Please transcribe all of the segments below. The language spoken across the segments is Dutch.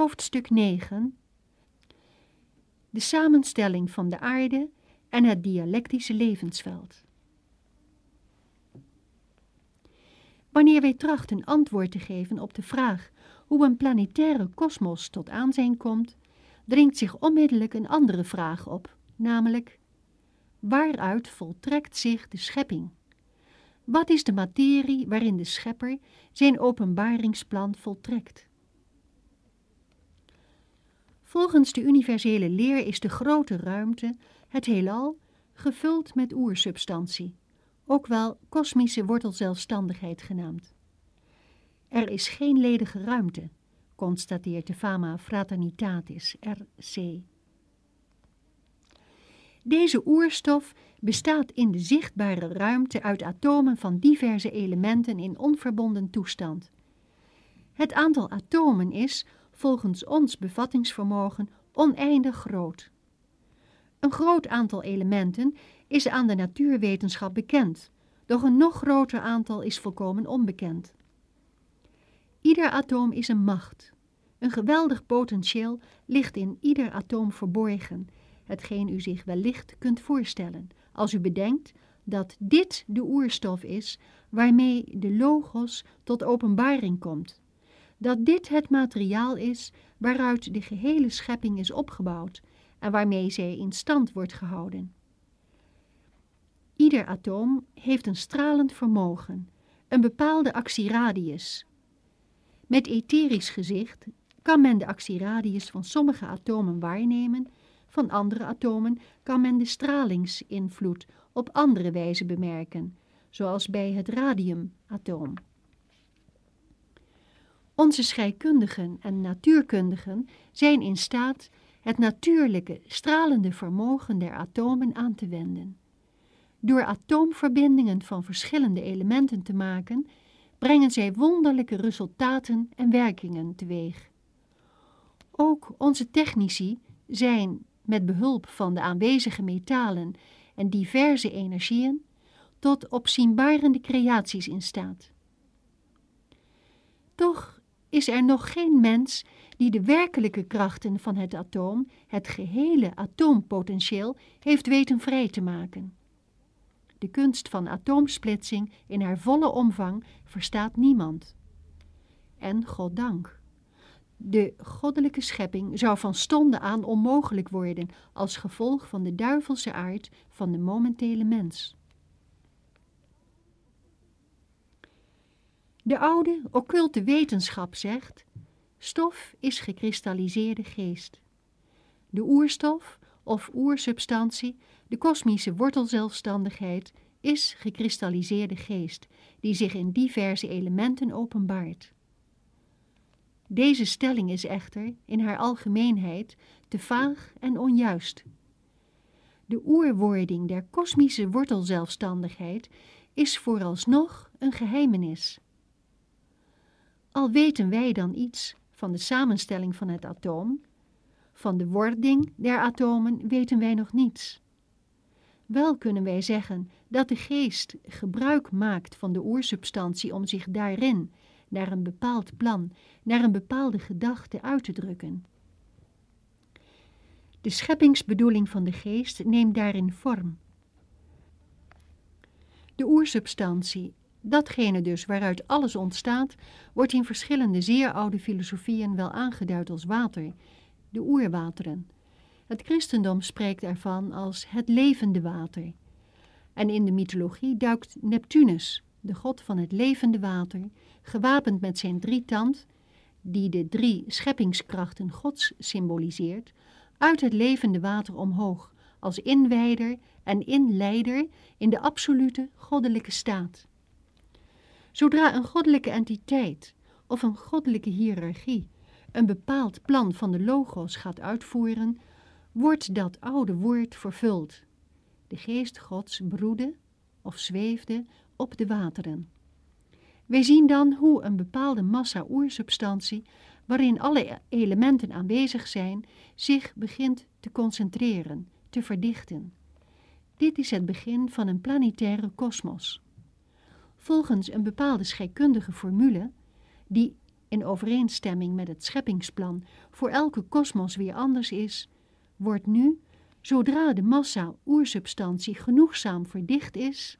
Hoofdstuk 9 De samenstelling van de aarde en het dialectische levensveld. Wanneer wij trachten antwoord te geven op de vraag hoe een planetaire kosmos tot aanzijn komt, dringt zich onmiddellijk een andere vraag op, namelijk waaruit voltrekt zich de schepping? Wat is de materie waarin de schepper zijn openbaringsplan voltrekt? Volgens de universele leer is de grote ruimte, het heelal, gevuld met oersubstantie, ook wel kosmische wortelzelfstandigheid genaamd. Er is geen ledige ruimte, constateert de Fama Fraternitatis, RC. Deze oerstof bestaat in de zichtbare ruimte uit atomen van diverse elementen in onverbonden toestand. Het aantal atomen is, volgens ons bevattingsvermogen, oneindig groot. Een groot aantal elementen is aan de natuurwetenschap bekend, doch een nog groter aantal is volkomen onbekend. Ieder atoom is een macht. Een geweldig potentieel ligt in ieder atoom verborgen, hetgeen u zich wellicht kunt voorstellen, als u bedenkt dat dit de oerstof is waarmee de logos tot openbaring komt. Dat dit het materiaal is waaruit de gehele schepping is opgebouwd en waarmee zij in stand wordt gehouden. Ieder atoom heeft een stralend vermogen, een bepaalde actieradius. Met etherisch gezicht kan men de actieradius van sommige atomen waarnemen, van andere atomen kan men de stralingsinvloed op andere wijze bemerken, zoals bij het radiumatoom. Onze scheikundigen en natuurkundigen zijn in staat het natuurlijke, stralende vermogen der atomen aan te wenden. Door atoomverbindingen van verschillende elementen te maken, brengen zij wonderlijke resultaten en werkingen teweeg. Ook onze technici zijn met behulp van de aanwezige metalen en diverse energieën tot opzienbarende creaties in staat. Toch is er nog geen mens die de werkelijke krachten van het atoom, het gehele atoompotentieel, heeft weten vrij te maken. De kunst van atoomsplitsing in haar volle omvang verstaat niemand. En goddank. De goddelijke schepping zou van stonde aan onmogelijk worden als gevolg van de duivelse aard van de momentele mens. De oude, occulte wetenschap zegt, stof is gekristalliseerde geest. De oerstof, of oersubstantie, de kosmische wortelzelfstandigheid, is gekristalliseerde geest, die zich in diverse elementen openbaart. Deze stelling is echter, in haar algemeenheid, te vaag en onjuist. De oerwording der kosmische wortelzelfstandigheid is vooralsnog een geheimenis. Al weten wij dan iets van de samenstelling van het atoom, van de wording der atomen weten wij nog niets. Wel kunnen wij zeggen dat de geest gebruik maakt van de oersubstantie om zich daarin, naar een bepaald plan, naar een bepaalde gedachte uit te drukken. De scheppingsbedoeling van de geest neemt daarin vorm. De oersubstantie, datgene dus waaruit alles ontstaat, wordt in verschillende zeer oude filosofieën wel aangeduid als water, de oerwateren. Het christendom spreekt ervan als het levende water. En in de mythologie duikt Neptunus, de god van het levende water, gewapend met zijn drietand, die de drie scheppingskrachten gods symboliseert, uit het levende water omhoog, als inwijder en inleider in de absolute goddelijke staat. Zodra een goddelijke entiteit of een goddelijke hiërarchie een bepaald plan van de logos gaat uitvoeren, wordt dat oude woord vervuld. De geest gods broedde of zweefde op de wateren. Wij zien dan hoe een bepaalde massa oersubstantie, waarin alle elementen aanwezig zijn, zich begint te concentreren, te verdichten. Dit is het begin van een planetaire kosmos. Volgens een bepaalde scheikundige formule, die in overeenstemming met het scheppingsplan, voor elke kosmos weer anders is, wordt nu, zodra de massa oersubstantie genoegzaam verdicht is,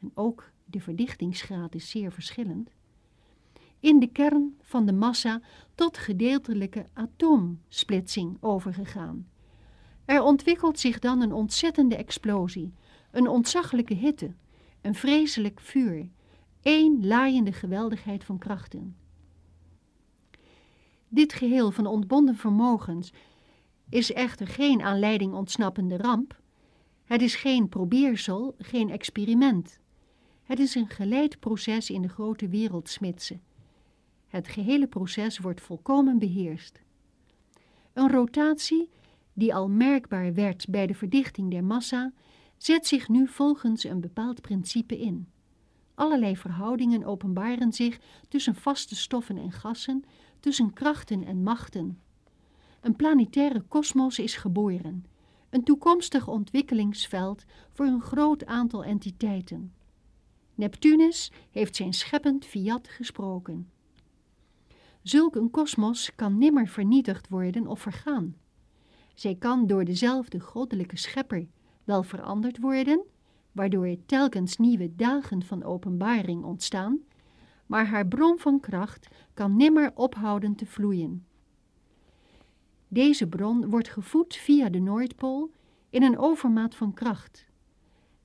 en ook de verdichtingsgraad is zeer verschillend, in de kern van de massa tot gedeeltelijke atoomsplitsing overgegaan. Er ontwikkelt zich dan een ontzettende explosie, een ontzaglijke hitte, een vreselijk vuur, één laaiende geweldigheid van krachten. Dit geheel van ontbonden vermogens is echter geen aanleiding ontsnappende ramp. Het is geen probeersel, geen experiment. Het is een geleid proces in de grote wereldsmitsen. Het gehele proces wordt volkomen beheerst. Een rotatie, die al merkbaar werd bij de verdichting der massa, zet zich nu volgens een bepaald principe in. Allerlei verhoudingen openbaren zich tussen vaste stoffen en gassen, tussen krachten en machten. Een planetaire kosmos is geboren, een toekomstig ontwikkelingsveld voor een groot aantal entiteiten. Neptunus heeft zijn scheppend fiat gesproken. Zulk een kosmos kan nimmer vernietigd worden of vergaan. Zij kan door dezelfde goddelijke schepper wel veranderd worden, waardoor telkens nieuwe dagen van openbaring ontstaan, maar haar bron van kracht kan nimmer ophouden te vloeien. Deze bron wordt gevoed via de Noordpool in een overmaat van kracht.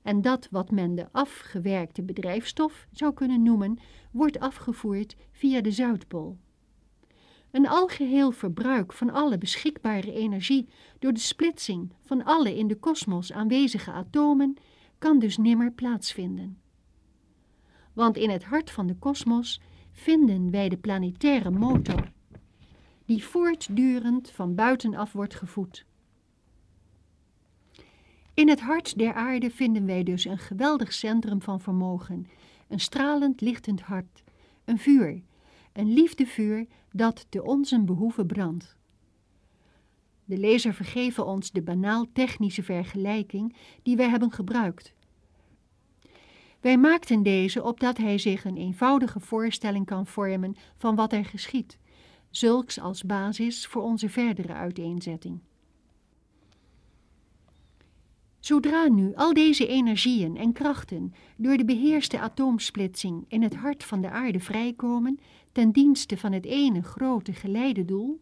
En dat wat men de afgewerkte bedrijfstof zou kunnen noemen, wordt afgevoerd via de Zuidpool. Een algeheel verbruik van alle beschikbare energie door de splitsing van alle in de kosmos aanwezige atomen kan dus nimmer plaatsvinden. Want in het hart van de kosmos vinden wij de planetaire motor, die voortdurend van buitenaf wordt gevoed. In het hart der aarde vinden wij dus een geweldig centrum van vermogen, een stralend lichtend hart, een vuur, een liefdevuur dat te onze behoeven brandt. De lezer vergeven ons de banaal technische vergelijking die wij hebben gebruikt. Wij maakten deze opdat hij zich een eenvoudige voorstelling kan vormen van wat er geschiet, zulks als basis voor onze verdere uiteenzetting. Zodra nu al deze energieën en krachten door de beheerste atoomsplitsing in het hart van de aarde vrijkomen, ten dienste van het ene grote geleidedoel,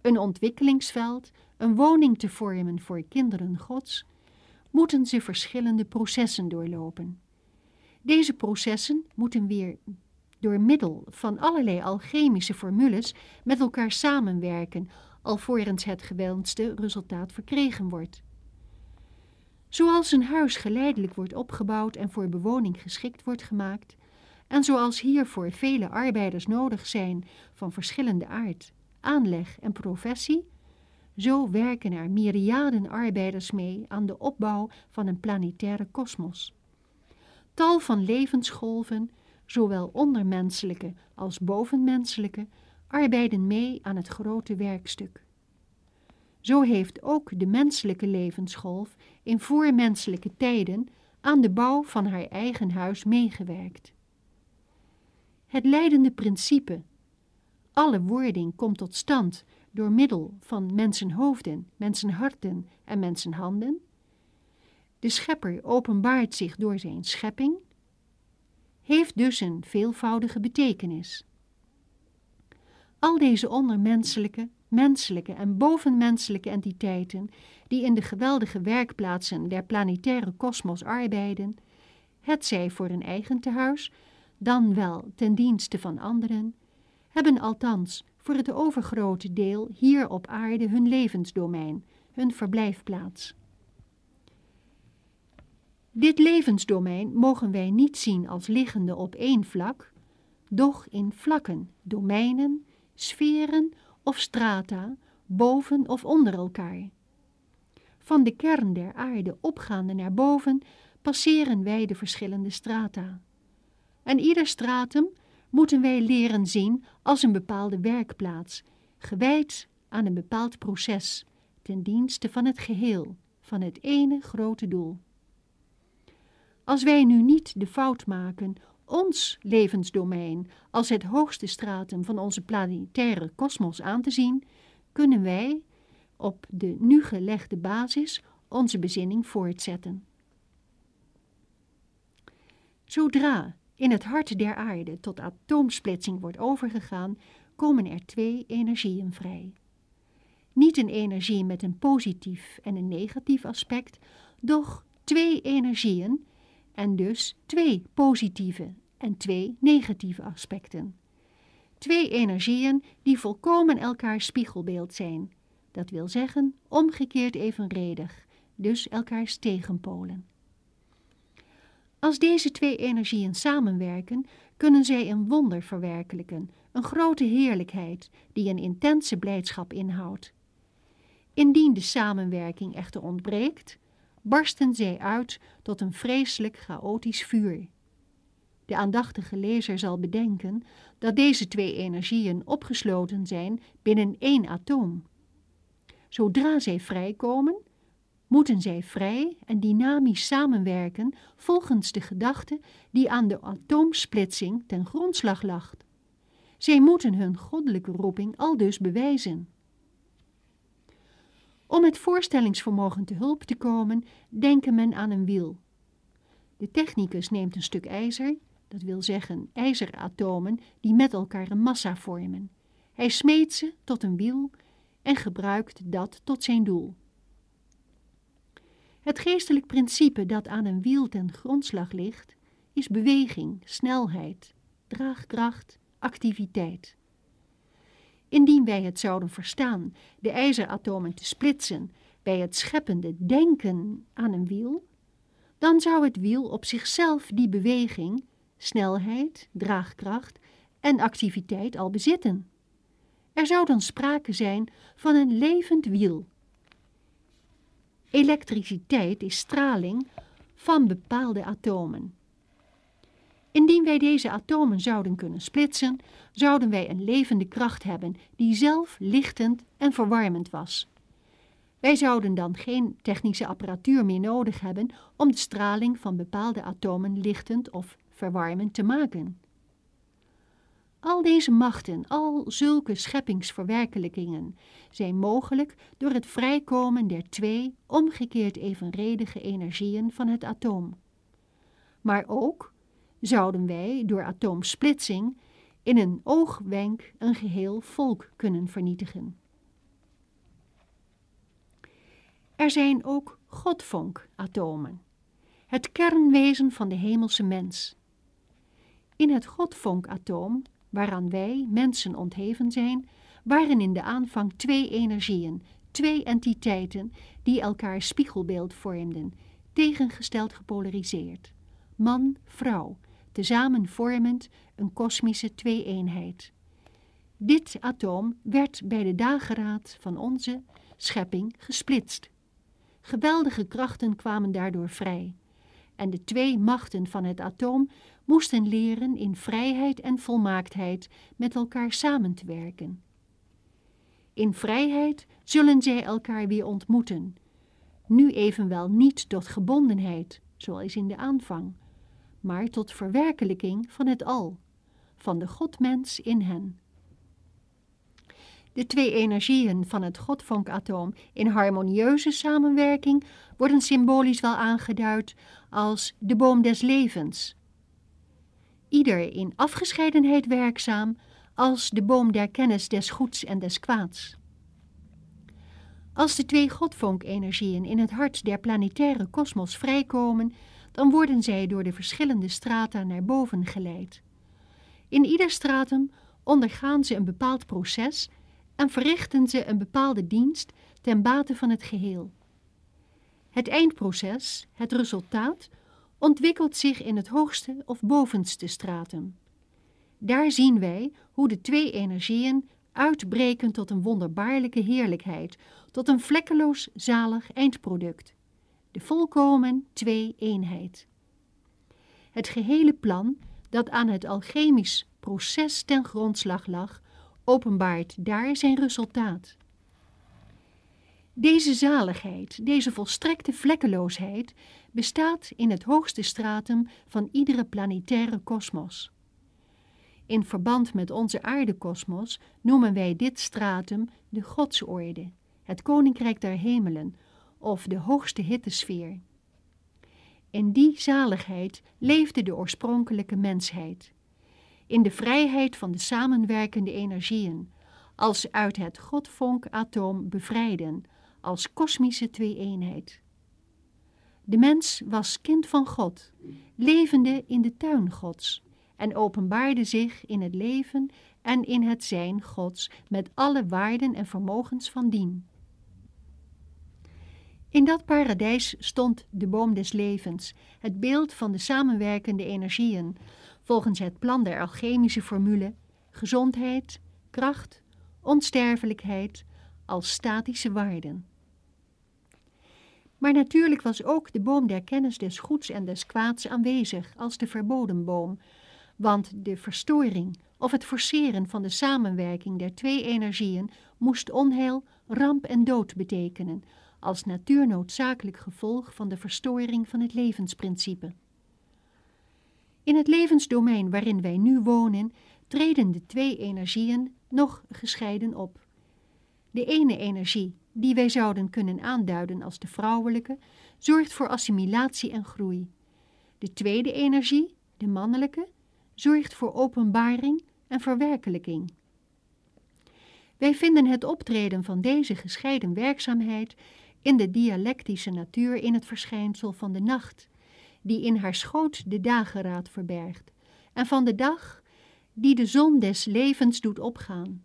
een ontwikkelingsveld, een woning te vormen voor kinderen Gods, moeten ze verschillende processen doorlopen. Deze processen moeten weer door middel van allerlei alchemische formules met elkaar samenwerken, alvorens het gewenste resultaat verkregen wordt. Zoals een huis geleidelijk wordt opgebouwd en voor bewoning geschikt wordt gemaakt, en zoals hiervoor vele arbeiders nodig zijn van verschillende aard, aanleg en professie, zo werken er myriaden arbeiders mee aan de opbouw van een planetaire kosmos. Tal van levensgolven, zowel ondermenselijke als bovenmenselijke, arbeiden mee aan het grote werkstuk. Zo heeft ook de menselijke levensgolf in voormenselijke tijden aan de bouw van haar eigen huis meegewerkt. Het leidende principe. Alle wording komt tot stand door middel van mensenhoofden, mensenharten en mensenhanden. De schepper openbaart zich door zijn schepping, heeft dus een veelvoudige betekenis. Al deze ondermenselijke, menselijke en bovenmenselijke entiteiten die in de geweldige werkplaatsen der planetaire kosmos arbeiden, hetzij voor een eigen tehuis, dan wel ten dienste van anderen, hebben althans voor het overgrote deel hier op aarde hun levensdomein, hun verblijfplaats. Dit levensdomein mogen wij niet zien als liggende op één vlak, doch in vlakken, domeinen, sferen of strata, boven of onder elkaar. Van de kern der aarde opgaande naar boven passeren wij de verschillende strata. En ieder stratum moeten wij leren zien als een bepaalde werkplaats, gewijd aan een bepaald proces, ten dienste van het geheel, van het ene grote doel. Als wij nu niet de fout maken ons levensdomein als het hoogste stratum van onze planetaire kosmos aan te zien, kunnen wij op de nu gelegde basis onze bezinning voortzetten. Zodra in het hart der aarde tot atoomsplitsing wordt overgegaan, komen er twee energieën vrij. Niet een energie met een positief en een negatief aspect, doch twee energieën en dus twee positieve en twee negatieve aspecten. Twee energieën die volkomen elkaars spiegelbeeld zijn, dat wil zeggen omgekeerd evenredig, dus elkaars tegenpolen. Als deze twee energieën samenwerken, kunnen zij een wonder verwerkelijken, een grote heerlijkheid die een intense blijdschap inhoudt. Indien de samenwerking echter ontbreekt, barsten zij uit tot een vreselijk chaotisch vuur. De aandachtige lezer zal bedenken dat deze twee energieën opgesloten zijn binnen één atoom. Zodra zij vrijkomen, moeten zij vrij en dynamisch samenwerken volgens de gedachte die aan de atoomsplitsing ten grondslag lag. Zij moeten hun goddelijke roeping aldus bewijzen. Om het voorstellingsvermogen te hulp te komen, denken men aan een wiel. De technicus neemt een stuk ijzer, dat wil zeggen ijzeratomen die met elkaar een massa vormen. Hij smeet ze tot een wiel en gebruikt dat tot zijn doel. Het geestelijk principe dat aan een wiel ten grondslag ligt, is beweging, snelheid, draagkracht, activiteit. Indien wij het zouden verstaan de ijzeratomen te splitsen bij het scheppende denken aan een wiel, dan zou het wiel op zichzelf die beweging, snelheid, draagkracht en activiteit al bezitten. Er zou dan sprake zijn van een levend wiel. Elektriciteit is straling van bepaalde atomen. Indien wij deze atomen zouden kunnen splitsen, zouden wij een levende kracht hebben die zelf lichtend en verwarmend was. Wij zouden dan geen technische apparatuur meer nodig hebben om de straling van bepaalde atomen lichtend of verwarmend te maken. Al deze machten, al zulke scheppingsverwerkelijkingen, zijn mogelijk door het vrijkomen der twee omgekeerd evenredige energieën van het atoom. Maar ook zouden wij door atoomsplitsing in een oogwenk een geheel volk kunnen vernietigen. Er zijn ook godvonkatomen, het kernwezen van de hemelse mens. In het godvonkatoom, waaraan wij, mensen, ontheven zijn, waren in de aanvang twee energieën, twee entiteiten die elkaar spiegelbeeld vormden, tegengesteld gepolariseerd. Man, vrouw, tezamen vormend een kosmische twee-eenheid. Dit atoom werd bij de dageraad van onze schepping gesplitst. Geweldige krachten kwamen daardoor vrij. En de twee machten van het atoom moesten leren in vrijheid en volmaaktheid met elkaar samen te werken. In vrijheid zullen zij elkaar weer ontmoeten, nu evenwel niet tot gebondenheid, zoals in de aanvang, maar tot verwerkelijking van het al, van de godmens in hen. De twee energieën van het godvonkatoom in harmonieuze samenwerking worden symbolisch wel aangeduid als de boom des levens. Ieder in afgescheidenheid werkzaam als de boom der kennis des goeds en des kwaads. Als de twee godvonkenergieën in het hart der planetaire kosmos vrijkomen, dan worden zij door de verschillende strata naar boven geleid. In ieder stratum ondergaan ze een bepaald proces en verrichten ze een bepaalde dienst ten bate van het geheel. Het eindproces, het resultaat, ontwikkelt zich in het hoogste of bovenste stratum. Daar zien wij hoe de twee energieën uitbreken tot een wonderbaarlijke heerlijkheid, tot een vlekkeloos zalig eindproduct de volkomen twee-eenheid. Het gehele plan dat aan het alchemisch proces ten grondslag lag, openbaart daar zijn resultaat. Deze zaligheid, deze volstrekte vlekkeloosheid, bestaat in het hoogste stratum van iedere planetaire kosmos. In verband met onze aardekosmos noemen wij dit stratum de godsorde, het koninkrijk der hemelen of de hoogste hittesfeer. In die zaligheid leefde de oorspronkelijke mensheid. In de vrijheid van de samenwerkende energieën, als uit het godvonk-atoom bevrijden, als kosmische twee-eenheid. De mens was kind van God, levende in de tuin Gods en openbaarde zich in het leven en in het zijn Gods met alle waarden en vermogens van dien. In dat paradijs stond de boom des levens, het beeld van de samenwerkende energieën, volgens het plan der alchemische formule, gezondheid, kracht, onsterfelijkheid als statische waarden. Maar natuurlijk was ook de boom der kennis des goeds en des kwaads aanwezig als de verboden boom, want de verstoring of het forceren van de samenwerking der twee energieën moest onheil, ramp en dood betekenen, als natuurnoodzakelijk gevolg van de verstoring van het levensprincipe. In het levensdomein waarin wij nu wonen, treden de twee energieën nog gescheiden op. De ene energie, die wij zouden kunnen aanduiden als de vrouwelijke, zorgt voor assimilatie en groei. De tweede energie, de mannelijke, zorgt voor openbaring en verwerkelijking. Wij vinden het optreden van deze gescheiden werkzaamheid in de dialectische natuur in het verschijnsel van de nacht, die in haar schoot de dageraad verbergt, en van de dag, die de zon des levens doet opgaan.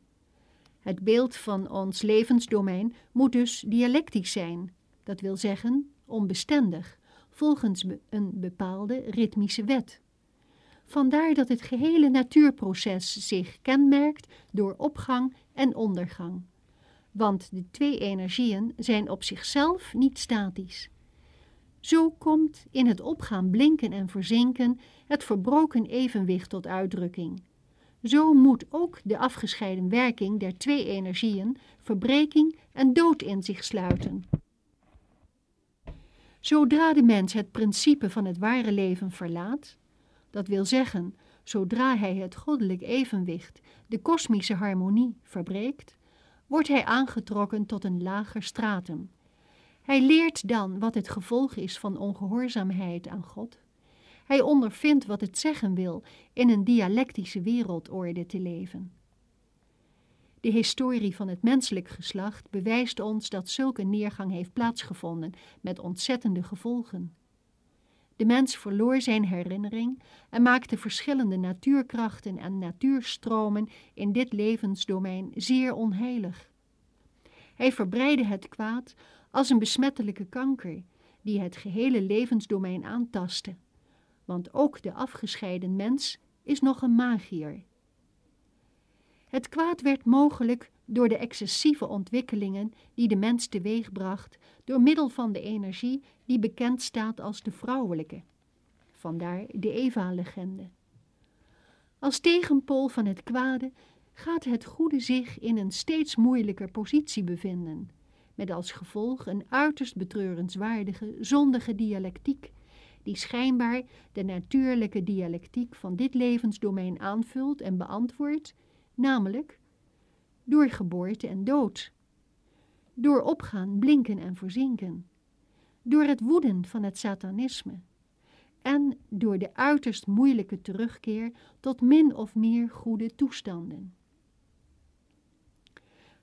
Het beeld van ons levensdomein moet dus dialectisch zijn, dat wil zeggen onbestendig, volgens een bepaalde ritmische wet. Vandaar dat het gehele natuurproces zich kenmerkt door opgang en ondergang. Want de twee energieën zijn op zichzelf niet statisch. Zo komt in het opgaan blinken en verzinken het verbroken evenwicht tot uitdrukking. Zo moet ook de afgescheiden werking der twee energieën verbreking en dood in zich sluiten. Zodra de mens het principe van het ware leven verlaat, dat wil zeggen, zodra hij het goddelijk evenwicht, de kosmische harmonie, verbreekt, wordt hij aangetrokken tot een lager stratum. Hij leert dan wat het gevolg is van ongehoorzaamheid aan God. Hij ondervindt wat het zeggen wil in een dialectische wereldorde te leven. De historie van het menselijk geslacht bewijst ons dat zulke neergang heeft plaatsgevonden met ontzettende gevolgen. De mens verloor zijn herinnering en maakte verschillende natuurkrachten en natuurstromen in dit levensdomein zeer onheilig. Hij verbreidde het kwaad als een besmettelijke kanker die het gehele levensdomein aantastte, want ook de afgescheiden mens is nog een magier. Het kwaad werd mogelijk door de excessieve ontwikkelingen die de mens teweegbracht door middel van de energie die bekend staat als de vrouwelijke. Vandaar de Eva-legende. Als tegenpool van het kwade gaat het goede zich in een steeds moeilijker positie bevinden, met als gevolg een uiterst betreurenswaardige, zondige dialectiek, die schijnbaar de natuurlijke dialectiek van dit levensdomein aanvult en beantwoordt, namelijk door geboorte en dood, door opgaan, blinken en verzinken, door het woeden van het satanisme en door de uiterst moeilijke terugkeer tot min of meer goede toestanden.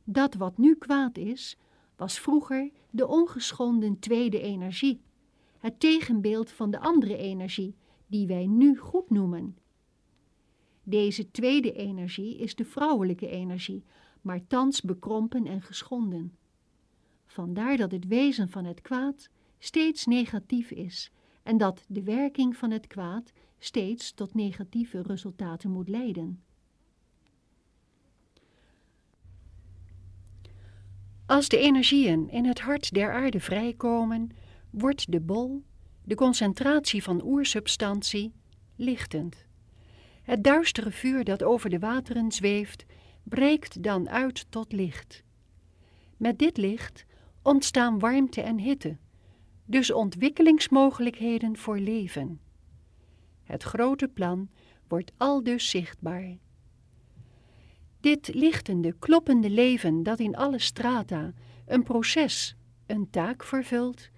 Dat wat nu kwaad is, was vroeger de ongeschonden tweede energie, het tegenbeeld van de andere energie, die wij nu goed noemen. Deze tweede energie is de vrouwelijke energie, maar thans bekrompen en geschonden. Vandaar dat het wezen van het kwaad steeds negatief is en dat de werking van het kwaad steeds tot negatieve resultaten moet leiden. Als de energieën in het hart der aarde vrijkomen, wordt de bol, de concentratie van oersubstantie, lichtend. Het duistere vuur dat over de wateren zweeft, breekt dan uit tot licht. Met dit licht ontstaan warmte en hitte, dus ontwikkelingsmogelijkheden voor leven. Het grote plan wordt aldus zichtbaar. Dit lichtende, kloppende leven dat in alle strata een proces, een taak vervult,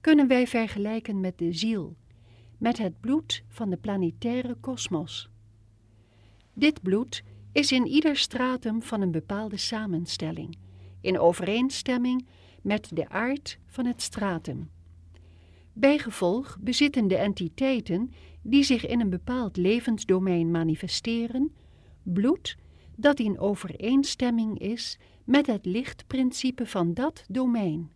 kunnen wij vergelijken met de ziel, met het bloed van de planetaire kosmos. Dit bloed is in ieder stratum van een bepaalde samenstelling, in overeenstemming met de aard van het stratum. Bijgevolg bezitten de entiteiten die zich in een bepaald levensdomein manifesteren, bloed dat in overeenstemming is met het lichtprincipe van dat domein.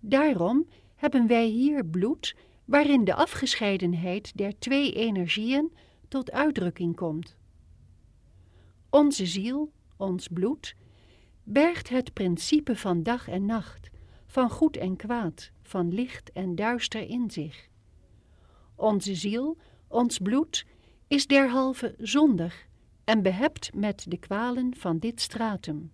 Daarom hebben wij hier bloed waarin de afgescheidenheid der twee energieën tot uitdrukking komt. Onze ziel, ons bloed, bergt het principe van dag en nacht, van goed en kwaad, van licht en duister in zich. Onze ziel, ons bloed, is derhalve zondig en behept met de kwalen van dit stratum.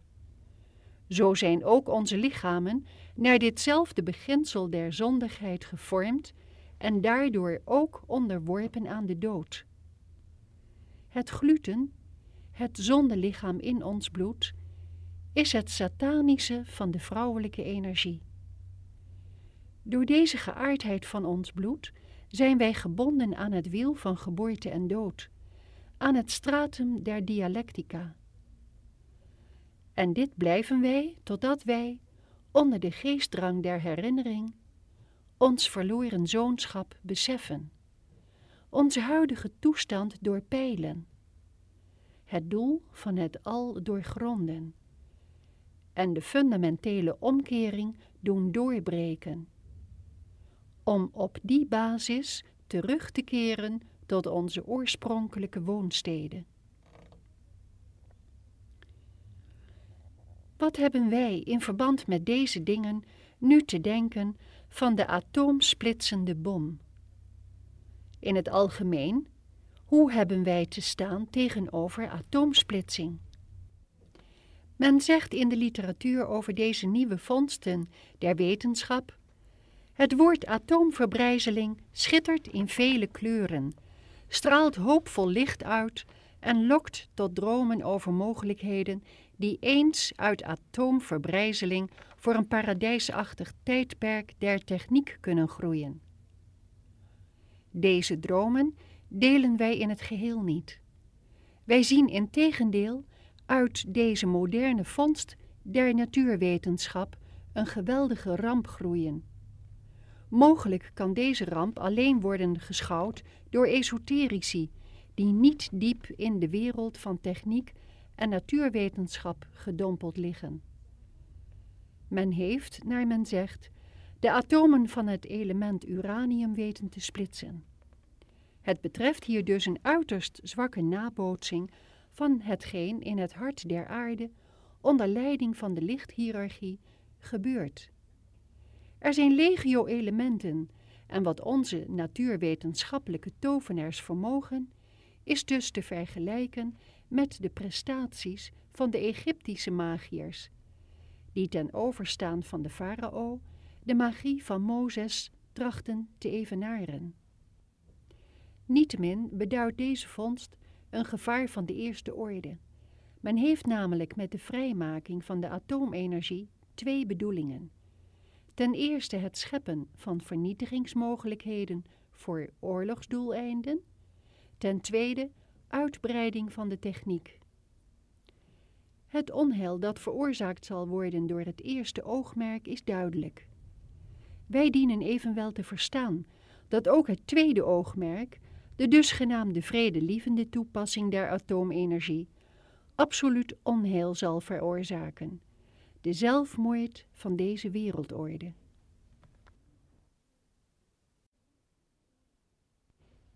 Zo zijn ook onze lichamen naar ditzelfde beginsel der zondigheid gevormd en daardoor ook onderworpen aan de dood. Het gluten, het zondelichaam in ons bloed, is het satanische van de vrouwelijke energie. Door deze geaardheid van ons bloed zijn wij gebonden aan het wiel van geboorte en dood, aan het stratum der dialectica. En dit blijven wij totdat wij, onder de geestdrang der herinnering, ons verloren zoonschap beseffen, onze huidige toestand doorpeilen, het doel van het al doorgronden. En de fundamentele omkering doen doorbreken, om op die basis terug te keren tot onze oorspronkelijke woonsteden. Wat hebben wij in verband met deze dingen nu te denken van de atoomsplitsende bom? In het algemeen, hoe hebben wij te staan tegenover atoomsplitsing? Men zegt in de literatuur over deze nieuwe vondsten der wetenschap het woord atoomverbrijzeling schittert in vele kleuren, straalt hoopvol licht uit en lokt tot dromen over mogelijkheden die eens uit atoomverbrijzeling voor een paradijsachtig tijdperk der techniek kunnen groeien. Deze dromen delen wij in het geheel niet. Wij zien in tegendeel uit deze moderne vondst der natuurwetenschap een geweldige ramp groeien. Mogelijk kan deze ramp alleen worden geschouwd door esoterici die niet diep in de wereld van techniek en natuurwetenschap gedompeld liggen. Men heeft, naar men zegt, de atomen van het element uranium weten te splitsen. Het betreft hier dus een uiterst zwakke nabootsing van hetgeen in het hart der aarde, onder leiding van de lichthierarchie, gebeurt. Er zijn legio elementen en wat onze natuurwetenschappelijke tovenaars vermogen, is dus te vergelijken met de prestaties van de Egyptische magiërs, die ten overstaan van de farao de magie van Mozes trachten te evenaren. Niettemin beduidt deze vondst een gevaar van de eerste orde. Men heeft namelijk met de vrijmaking van de atoomenergie twee bedoelingen. Ten eerste het scheppen van vernietigingsmogelijkheden voor oorlogsdoeleinden. Ten tweede uitbreiding van de techniek. Het onheil dat veroorzaakt zal worden door het eerste oogmerk is duidelijk. Wij dienen evenwel te verstaan dat ook het tweede oogmerk, de dusgenaamde vredelievende toepassing der atoomenergie, absoluut onheil zal veroorzaken, de zelfmoord van deze wereldorde.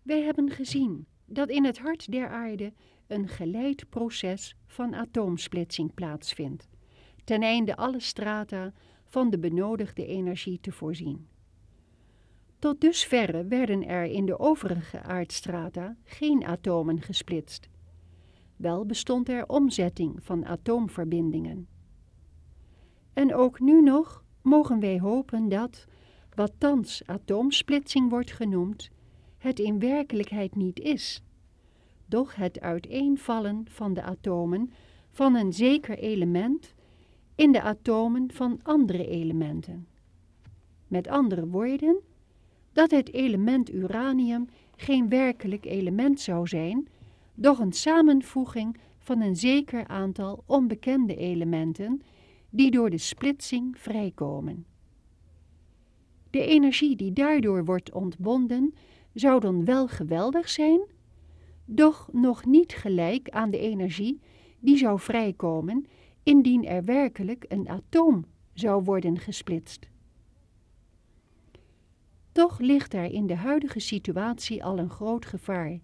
Wij hebben gezien dat in het hart der aarde een geleid proces van atoomsplitsing plaatsvindt, ten einde alle strata van de benodigde energie te voorzien. Tot dusverre werden er in de overige aardstrata geen atomen gesplitst. Wel bestond er omzetting van atoomverbindingen. En ook nu nog mogen wij hopen dat, wat thans atoomsplitsing wordt genoemd, het in werkelijkheid niet is, doch het uiteenvallen van de atomen van een zeker element in de atomen van andere elementen. Met andere woorden, dat het element uranium geen werkelijk element zou zijn, doch een samenvoeging van een zeker aantal onbekende elementen die door de splitsing vrijkomen. De energie die daardoor wordt ontbonden zou dan wel geweldig zijn, doch nog niet gelijk aan de energie die zou vrijkomen indien er werkelijk een atoom zou worden gesplitst. Toch ligt er in de huidige situatie al een groot gevaar,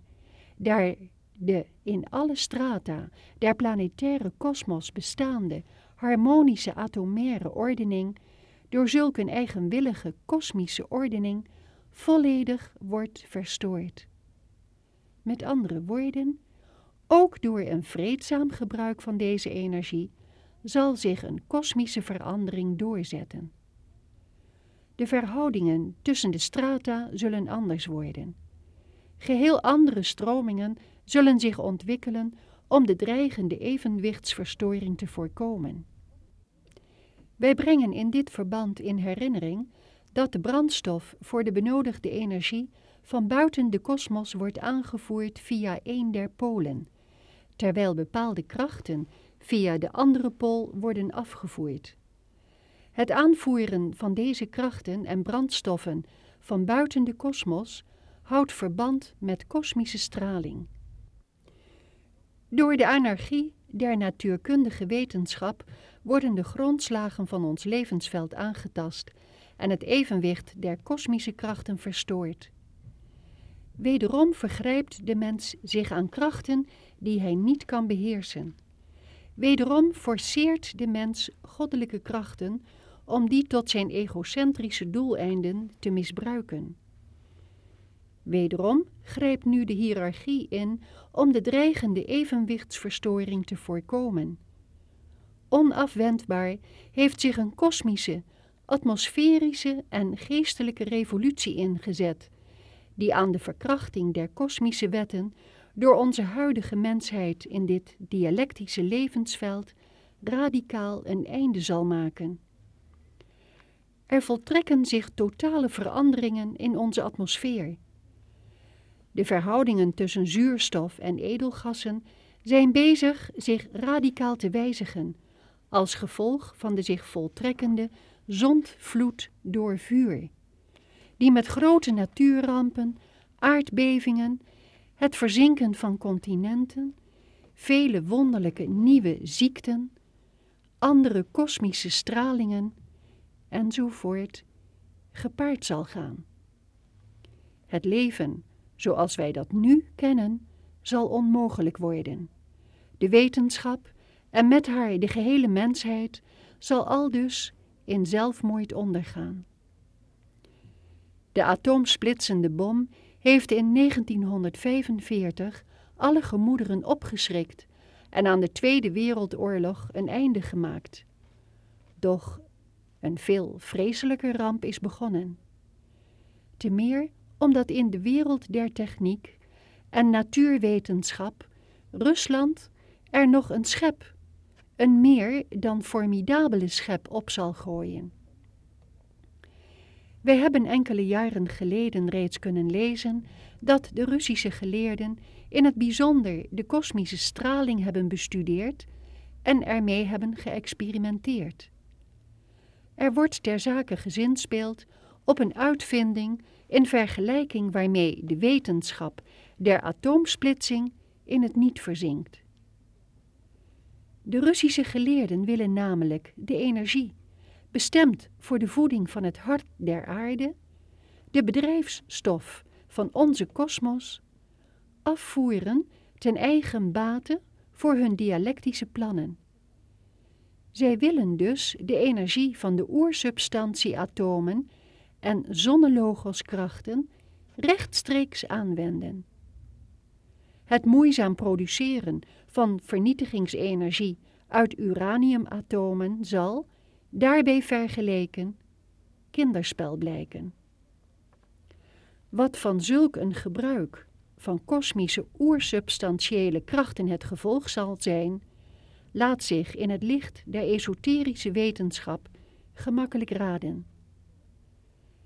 daar de in alle strata der planetaire kosmos bestaande harmonische atomaire ordening door zulk een eigenwillige kosmische ordening volledig wordt verstoord. Met andere woorden, ook door een vreedzaam gebruik van deze energie zal zich een kosmische verandering doorzetten. De verhoudingen tussen de strata zullen anders worden. Geheel andere stromingen zullen zich ontwikkelen om de dreigende evenwichtsverstoring te voorkomen. Wij brengen in dit verband in herinnering dat de brandstof voor de benodigde energie van buiten de kosmos wordt aangevoerd via een der polen, terwijl bepaalde krachten via de andere pool worden afgevoerd. Het aanvoeren van deze krachten en brandstoffen van buiten de kosmos houdt verband met kosmische straling. Door de anarchie der natuurkundige wetenschap worden de grondslagen van ons levensveld aangetast en het evenwicht der kosmische krachten verstoord. Wederom vergrijpt de mens zich aan krachten die hij niet kan beheersen. Wederom forceert de mens goddelijke krachten om die tot zijn egocentrische doeleinden te misbruiken. Wederom grijpt nu de hiërarchie in om de dreigende evenwichtsverstoring te voorkomen. Onafwendbaar heeft zich een kosmische, atmosferische en geestelijke revolutie ingezet, die aan de verkrachting der kosmische wetten door onze huidige mensheid in dit dialectische levensveld radicaal een einde zal maken. Er voltrekken zich totale veranderingen in onze atmosfeer. De verhoudingen tussen zuurstof en edelgassen zijn bezig zich radicaal te wijzigen, als gevolg van de zich voltrekkende zondvloed door vuur, die met grote natuurrampen, aardbevingen, het verzinken van continenten, vele wonderlijke nieuwe ziekten, andere kosmische stralingen enzovoort gepaard zal gaan. Het leven, zoals wij dat nu kennen, zal onmogelijk worden. De wetenschap en met haar de gehele mensheid zal aldus in zelfmoord ondergaan. De atoomsplitsende bom heeft in 1945 alle gemoederen opgeschrikt en aan de Tweede Wereldoorlog een einde gemaakt. Doch een veel vreselijker ramp is begonnen. Te meer omdat in de wereld der techniek en natuurwetenschap Rusland er nog een schep, een meer dan formidabele schep op zal gooien. Wij hebben enkele jaren geleden reeds kunnen lezen dat de Russische geleerden in het bijzonder de kosmische straling hebben bestudeerd en ermee hebben geëxperimenteerd. Er wordt ter zake gezinspeeld op een uitvinding in vergelijking waarmee de wetenschap der atoomsplitsing in het niet verzinkt. De Russische geleerden willen namelijk de energie, bestemd voor de voeding van het hart der aarde, de bedrijfsstof van onze kosmos, afvoeren ten eigen bate voor hun dialectische plannen. Zij willen dus de energie van de oersubstantie-atomen en zonnelogoskrachten rechtstreeks aanwenden. Het moeizaam produceren van vernietigingsenergie uit uraniumatomen zal, daarbij vergeleken kinderspel blijken. Wat van zulk een gebruik van kosmische oersubstantiële krachten het gevolg zal zijn, laat zich in het licht der esoterische wetenschap gemakkelijk raden.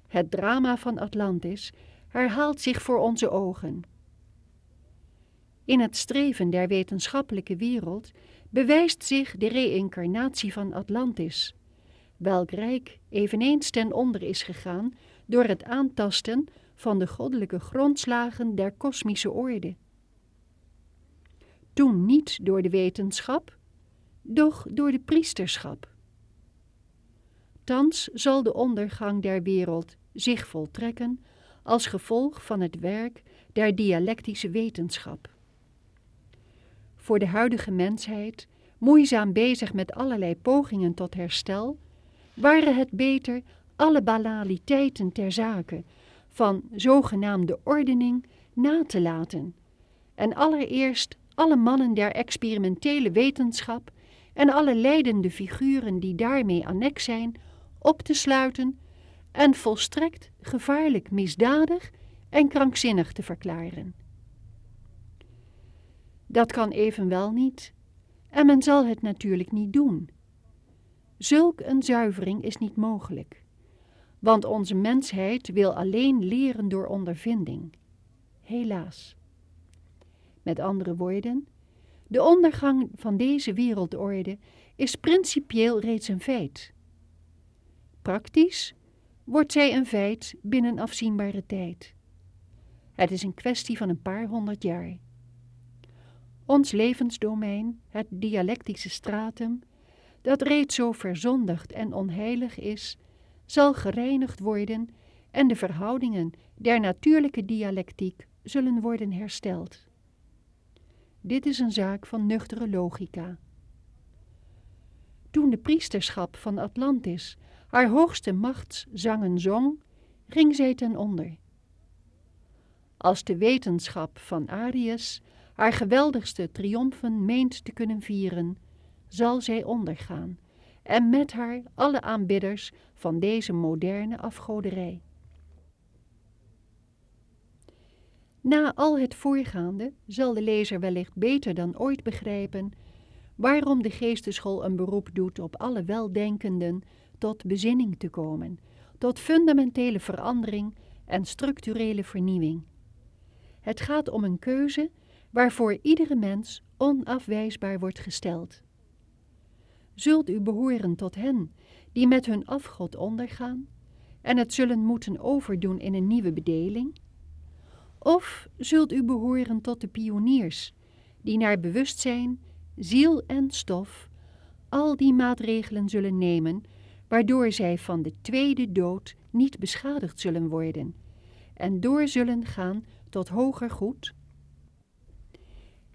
Het drama van Atlantis herhaalt zich voor onze ogen. In het streven der wetenschappelijke wereld bewijst zich de reïncarnatie van Atlantis, welk rijk eveneens ten onder is gegaan door het aantasten van de goddelijke grondslagen der kosmische orde. Toen niet door de wetenschap, doch door de priesterschap. Thans zal de ondergang der wereld zich voltrekken als gevolg van het werk der dialectische wetenschap. Voor de huidige mensheid, moeizaam bezig met allerlei pogingen tot herstel, waren het beter alle banaliteiten ter zake van zogenaamde ordening na te laten en allereerst alle mannen der experimentele wetenschap en alle leidende figuren die daarmee annex zijn op te sluiten en volstrekt gevaarlijk misdadig en krankzinnig te verklaren. Dat kan evenwel niet en men zal het natuurlijk niet doen. Zulk een zuivering is niet mogelijk, want onze mensheid wil alleen leren door ondervinding. Helaas. Met andere woorden, de ondergang van deze wereldorde is principieel reeds een feit. Praktisch wordt zij een feit binnen afzienbare tijd. Het is een kwestie van een paar honderd jaar. Ons levensdomein, het dialectische stratum, dat reeds zo verzondigd en onheilig is, zal gereinigd worden en de verhoudingen der natuurlijke dialectiek zullen worden hersteld. Dit is een zaak van nuchtere logica. Toen de priesterschap van Atlantis haar hoogste machtszangen zong, ging zij ten onder. Als de wetenschap van Arius haar geweldigste triomfen meent te kunnen vieren, zal zij ondergaan, en met haar alle aanbidders van deze moderne afgoderij. Na al het voorgaande zal de lezer wellicht beter dan ooit begrijpen waarom de geesteschool een beroep doet op alle weldenkenden tot bezinning te komen, tot fundamentele verandering en structurele vernieuwing. Het gaat om een keuze waarvoor iedere mens onafwijsbaar wordt gesteld. Zult u behoren tot hen die met hun afgod ondergaan en het zullen moeten overdoen in een nieuwe bedeling? Of zult u behoren tot de pioniers die naar bewustzijn, ziel en stof al die maatregelen zullen nemen waardoor zij van de tweede dood niet beschadigd zullen worden en door zullen gaan tot hoger goed?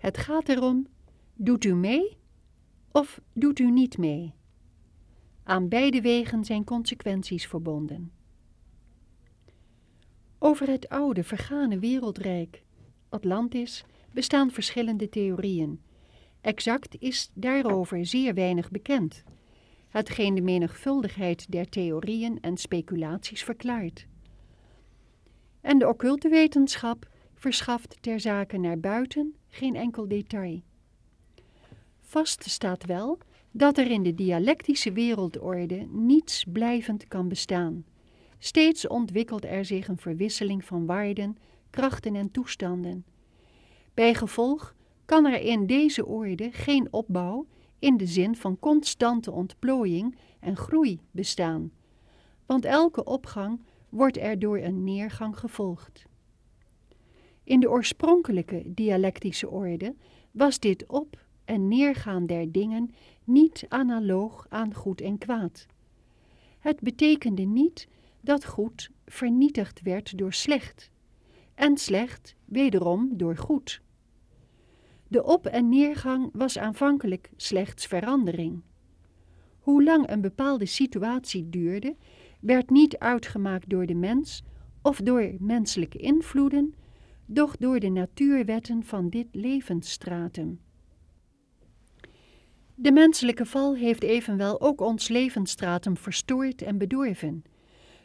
Het gaat erom, doet u mee of doet u niet mee? Aan beide wegen zijn consequenties verbonden. Over het oude, vergane wereldrijk, Atlantis, bestaan verschillende theorieën. Exact is daarover zeer weinig bekend hetgeen de menigvuldigheid der theorieën en speculaties verklaart. En de occulte wetenschap verschaft ter zake naar buiten geen enkel detail. Vast staat wel dat er in de dialectische wereldorde niets blijvend kan bestaan. Steeds ontwikkelt er zich een verwisseling van waarden, krachten en toestanden. Bij gevolg kan er in deze orde geen opbouw in de zin van constante ontplooiing en groei bestaan, want elke opgang wordt er door een neergang gevolgd. In de oorspronkelijke dialectische orde was dit op- en neergaan der dingen niet analoog aan goed en kwaad. Het betekende niet dat goed vernietigd werd door slecht en slecht wederom door goed. De op- en neergang was aanvankelijk slechts verandering. Hoe lang een bepaalde situatie duurde, werd niet uitgemaakt door de mens of door menselijke invloeden, doch door de natuurwetten van dit levensstratum. De menselijke val heeft evenwel ook ons levensstratum verstoord en bedorven,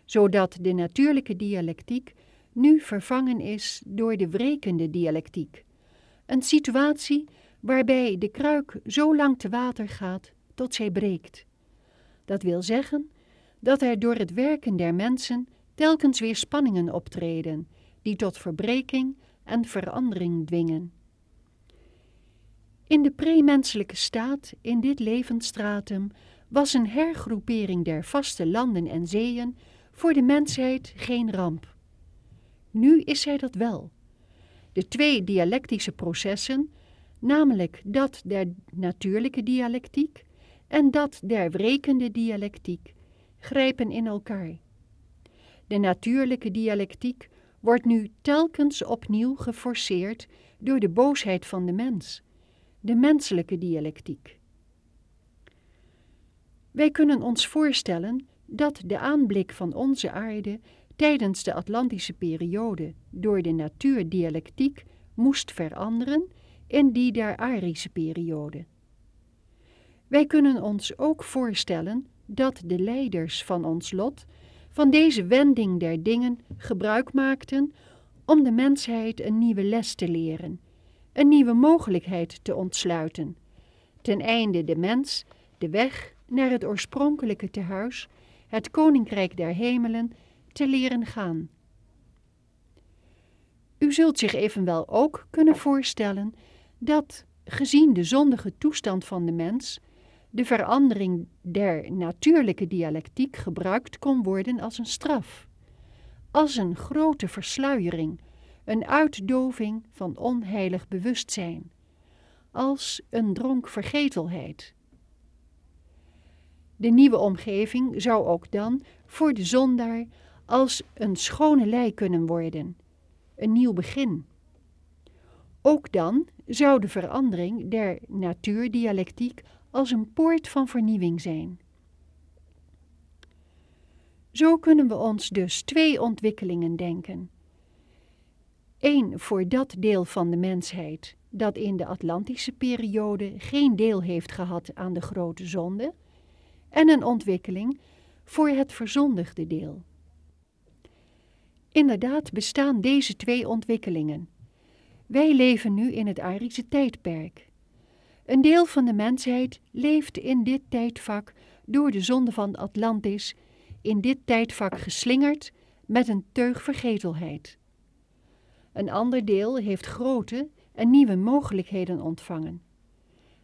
zodat de natuurlijke dialectiek nu vervangen is door de wrekende dialectiek. Een situatie waarbij de kruik zo lang te water gaat tot zij breekt. Dat wil zeggen dat er door het werken der mensen telkens weer spanningen optreden, die tot verbreking en verandering dwingen. In de premenselijke staat, in dit levensstratum, was een hergroepering der vaste landen en zeeën voor de mensheid geen ramp. Nu is zij dat wel. De twee dialectische processen, namelijk dat der natuurlijke dialectiek en dat der wrekende dialectiek, grijpen in elkaar. De natuurlijke dialectiek wordt nu telkens opnieuw geforceerd door de boosheid van de mens, de menselijke dialectiek. Wij kunnen ons voorstellen dat de aanblik van onze aarde tijdens de Atlantische periode door de natuurdialectiek moest veranderen in die der Arische periode. Wij kunnen ons ook voorstellen dat de leiders van ons lot van deze wending der dingen gebruik maakten om de mensheid een nieuwe les te leren, een nieuwe mogelijkheid te ontsluiten, ten einde de mens de weg naar het oorspronkelijke tehuis, het koninkrijk der hemelen, te leren gaan. U zult zich evenwel ook kunnen voorstellen dat, gezien de zondige toestand van de mens, de verandering der natuurlijke dialectiek gebruikt kon worden als een straf, als een grote versluiering, een uitdoving van onheilig bewustzijn, als een dronk vergetelheid. De nieuwe omgeving zou ook dan voor de zondaar als een schone lei kunnen worden, een nieuw begin. Ook dan zou de verandering der natuurdialectiek als een poort van vernieuwing zijn. Zo kunnen we ons dus twee ontwikkelingen denken. Eén voor dat deel van de mensheid dat in de Atlantische periode geen deel heeft gehad aan de grote zonde, en een ontwikkeling voor het verzondigde deel. Inderdaad bestaan deze twee ontwikkelingen. Wij leven nu in het Arische tijdperk. Een deel van de mensheid leeft in dit tijdvak door de zonde van Atlantis, in dit tijdvak geslingerd met een teug vergetelheid. Een ander deel heeft grote en nieuwe mogelijkheden ontvangen.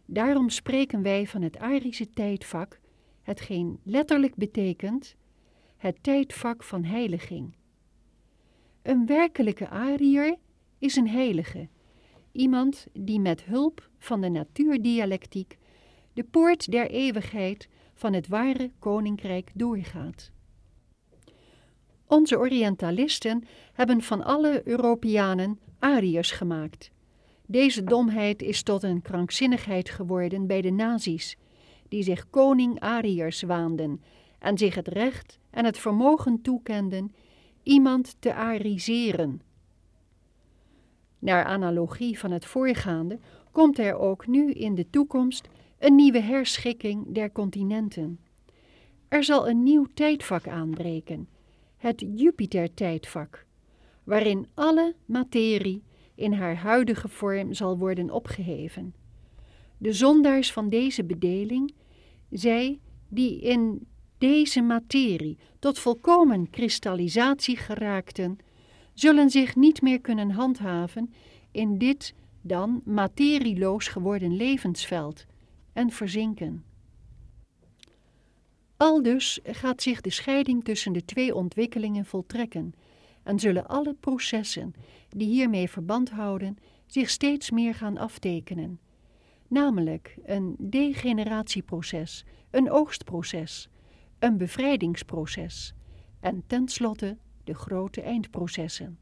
Daarom spreken wij van het Arische tijdvak, hetgeen letterlijk betekent het tijdvak van heiliging. Een werkelijke Ariër is een heilige, iemand die met hulp van de natuurdialectiek de poort der eeuwigheid van het ware koninkrijk doorgaat. Onze Orientalisten hebben van alle Europeanen Ariërs gemaakt. Deze domheid is tot een krankzinnigheid geworden bij de nazi's, die zich koning Ariërs waanden en zich het recht en het vermogen toekenden iemand te ariseren. Naar analogie van het voorgaande komt er ook nu in de toekomst een nieuwe herschikking der continenten. Er zal een nieuw tijdvak aanbreken, het Jupiter-tijdvak, waarin alle materie in haar huidige vorm zal worden opgeheven. De zondaars van deze bedeling, zij die in deze materie tot volkomen kristallisatie geraakten, zullen zich niet meer kunnen handhaven in dit dan materieloos geworden levensveld en verzinken. Aldus gaat zich de scheiding tussen de twee ontwikkelingen voltrekken en zullen alle processen die hiermee verband houden zich steeds meer gaan aftekenen, namelijk een degeneratieproces, een oogstproces, een bevrijdingsproces en tenslotte de grote eindprocessen.